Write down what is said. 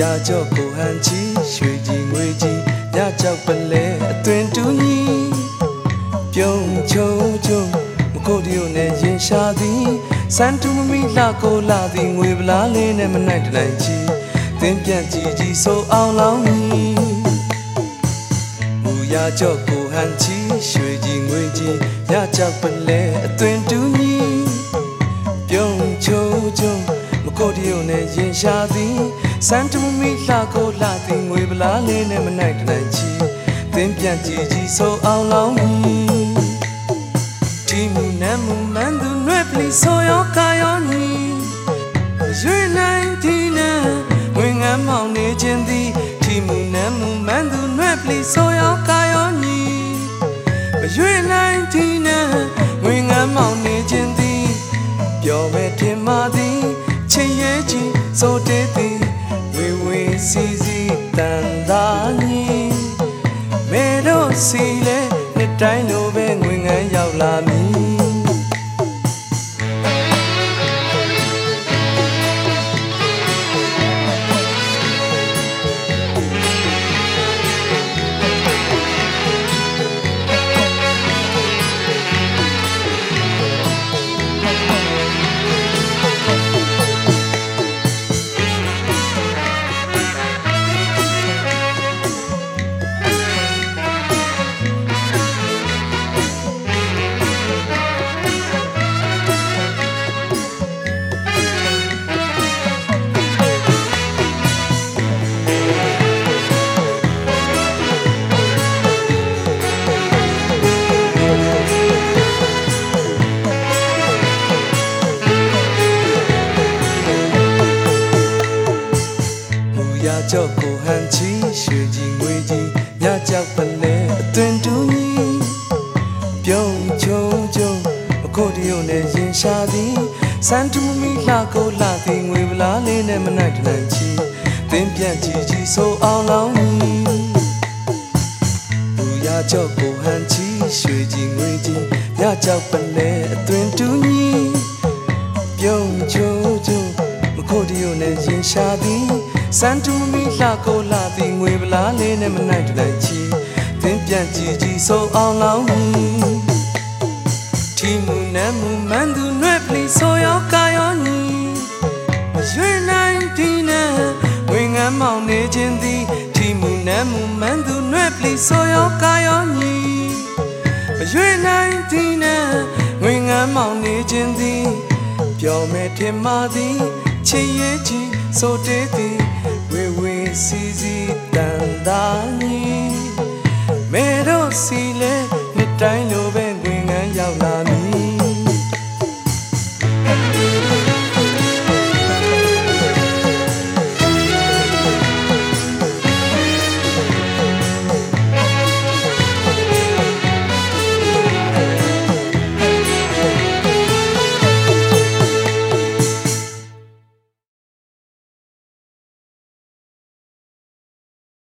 ရာကြော့ကိုဟန်ချီရွှေကြီးငွေကြီးညကြောက်ပလဲအသွင်တူကြီးပြုံးချုံချုံမကိုတရုံနဲ့ရင်ရှာသည်စန်တူမမီလာကိုလာသည်ငွေပလားလေးနဲ့မနိုင်တနိုင်ချီသင်ပြန့်ကြည်ကြီးဆိုအောင်လောင်းမူရာကြော့ကိုဟန်ချီရွှေကြီးငွေကြီးညကြောက်ပလဲအသွင်တူကြီးပြုံးချုံချုံမ ကိုတရုံနဲ့ရင်ရှာသည်စန်တူမီလာကိုလာသည်ငွေပလားလေးနဲ့မနိုင်တနိုင်ချီသင်ပြန့်ကြည်ကြီးဆိုအောင်လောင်းဒီမူနမ်းမူမန်းသူနွဲ့ပလီဆိုရောကာရောညီရွေနိုင်ဒီနဲ့ဝင်ငမ်းမောင်နေခြင်းသည်ဒီမူနမ်းမူမန်းသူနွဲ့ပလီဆိုရောကာရောညီရွေနိုင်ဒီနဲ့ဝင်ငမ်းမောင်နေခြင်း ကြီးဆိုတဲ့သည်ဝေဝေစီစီတန်သာညီမေတို့စီလဲနှစ်တိုင်းလိုပဲငွေ ရကြော့ကိုဟန်ချီရွှေကြီးငွေကြီးညကြောက်ပလဲအသွင်တူကြီးပြုံးချုံချုံအကိုတရုံနဲ့ရင်ရှာသည်စန်တူမီလာကိုလာသည်ငွေပလားလေးနဲ့မနိုင်တနိုင်ချီသင်ပြန့်ကြည့်ကြည့်ဆိုအောင်လောင်းမူရကြော့ကိုဟန်ချီရွှေကြီးငွေကြီးညကြောက်ပလဲအသွင်တူကြီးပြုံးချုံချုံမကိုတရုံနဲ့ရင်ရှာသည် စန်တူမီလာကိုလာသည်ငွေပလားလေးနဲ့မနိုင်တနိုင်ချီသင်ပြန်ကြည့်ကြည့်ဆိုအောင်လောင်းထီမူနမ်းမူမန်းသူနွဲ့ပလီဆိုရောကာရောညီမရွေနိုင်ဒီနဲ့ဝင်းငမ်းမောင်နေခြင်းသည်ထီမူနမ်းမူမန်းသူနွဲ့ပလီဆိုရောကာရောညီမရွေနိုင်ဒီနဲ့ဝင်းငမ်းမောင်နေခြင်းသည်ပျော်မဲ့ထင်မှသည်ချစ်ရဲ့ကြီးဆိုတဲ့သည်ဝေဝေ စီစီတန်သာညီမေတို့စီလဲနှစ်တိုင်းလိုပဲ